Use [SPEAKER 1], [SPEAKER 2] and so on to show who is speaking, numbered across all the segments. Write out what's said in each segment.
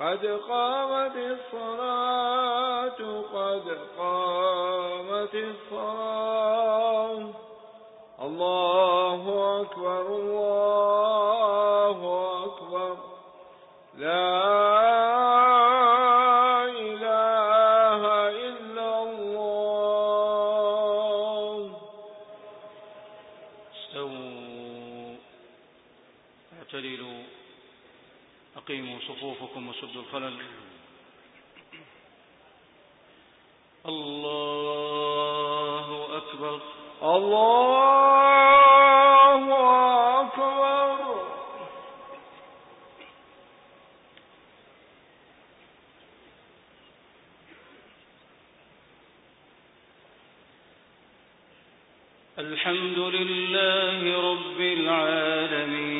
[SPEAKER 1] قد قامت الصلاة قد قامت الصلاة. الله أكبر الله
[SPEAKER 2] صفوفكم وسدوا الخلل. الله أكبر.
[SPEAKER 1] الله أكبر.
[SPEAKER 2] الحمد لله رب العالمين.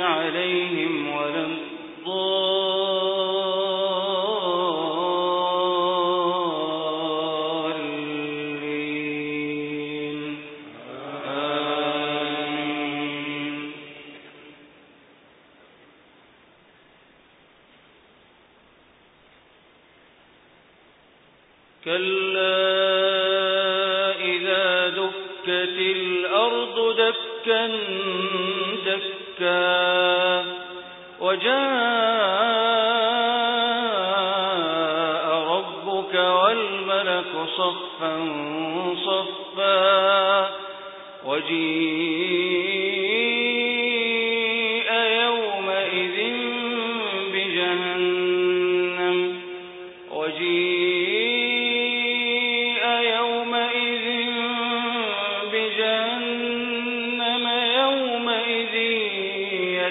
[SPEAKER 2] عليهم ولا الضالين. كلا إذا دكت الأرض دكا دكا وجاء ربك والملك صفا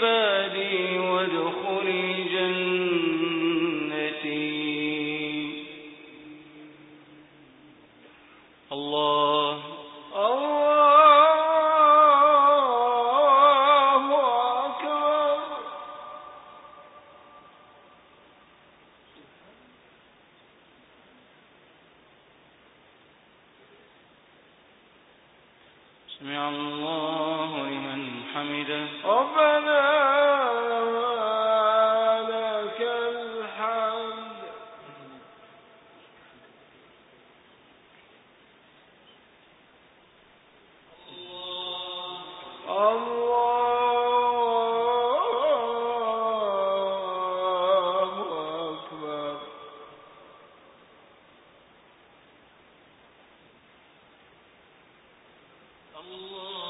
[SPEAKER 2] عبادي وادخلي جنتي. الله.
[SPEAKER 1] الله أكبر.
[SPEAKER 2] سمع الله. حمده
[SPEAKER 1] ربنا لك الحمد. الله أكبر. الله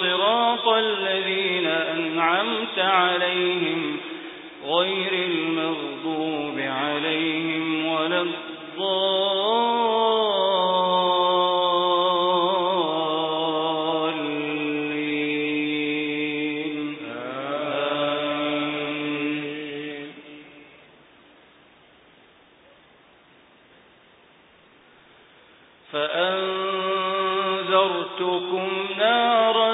[SPEAKER 2] صراط الذين أنعمت عليهم غير المغضوب عليهم ولا الضالين. آمين. فأنذرتكم نارا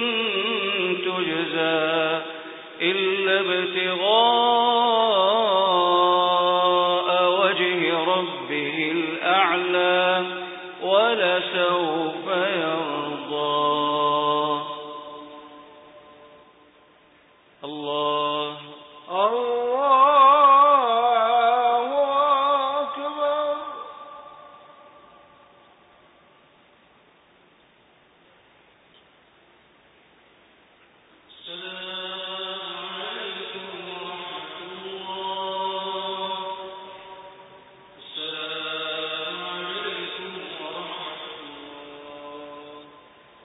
[SPEAKER 2] إلا ابتغاء